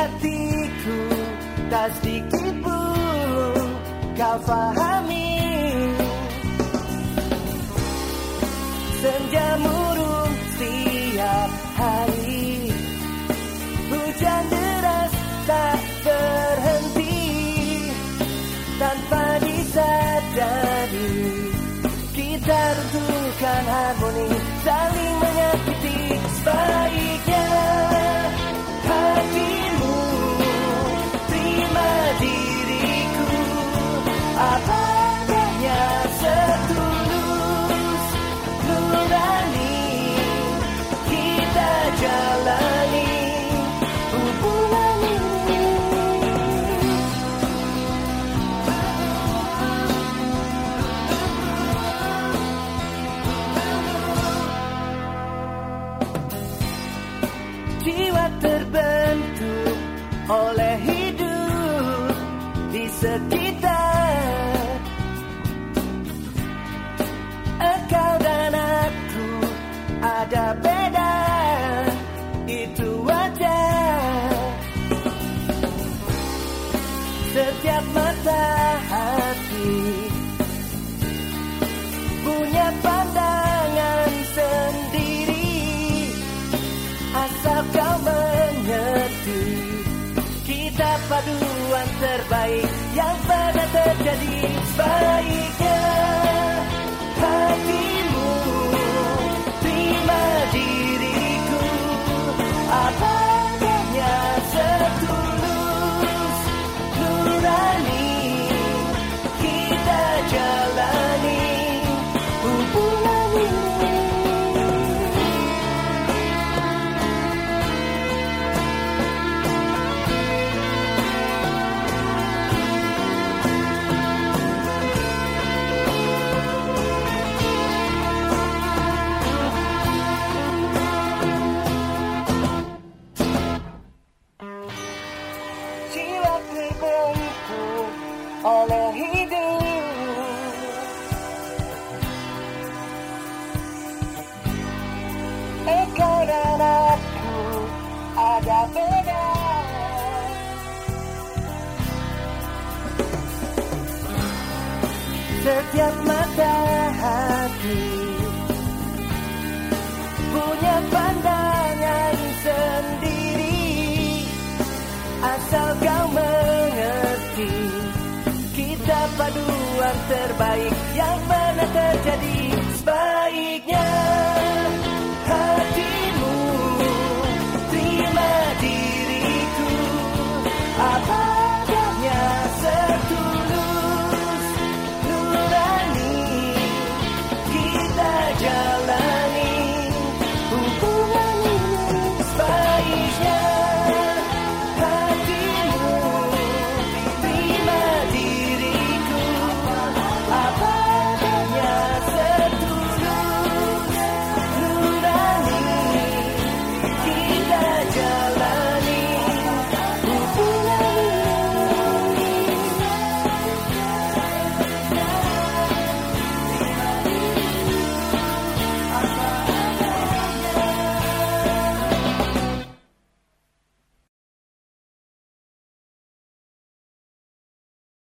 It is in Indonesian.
hatiku tak sedikit pun kau fahami. Senja murung setiap hari. Hujan deras tak berhenti. Tanpa disadari Kita runtuhkan harmoni saling menyakiti sebaiknya jiwa terbentuk oleh hidup di sekitar paduan terbaik Yang pernah terjadi oleh hidup. Engkau dan aku ada beda. Setiap mata hati terbaik yang pernah terjadi.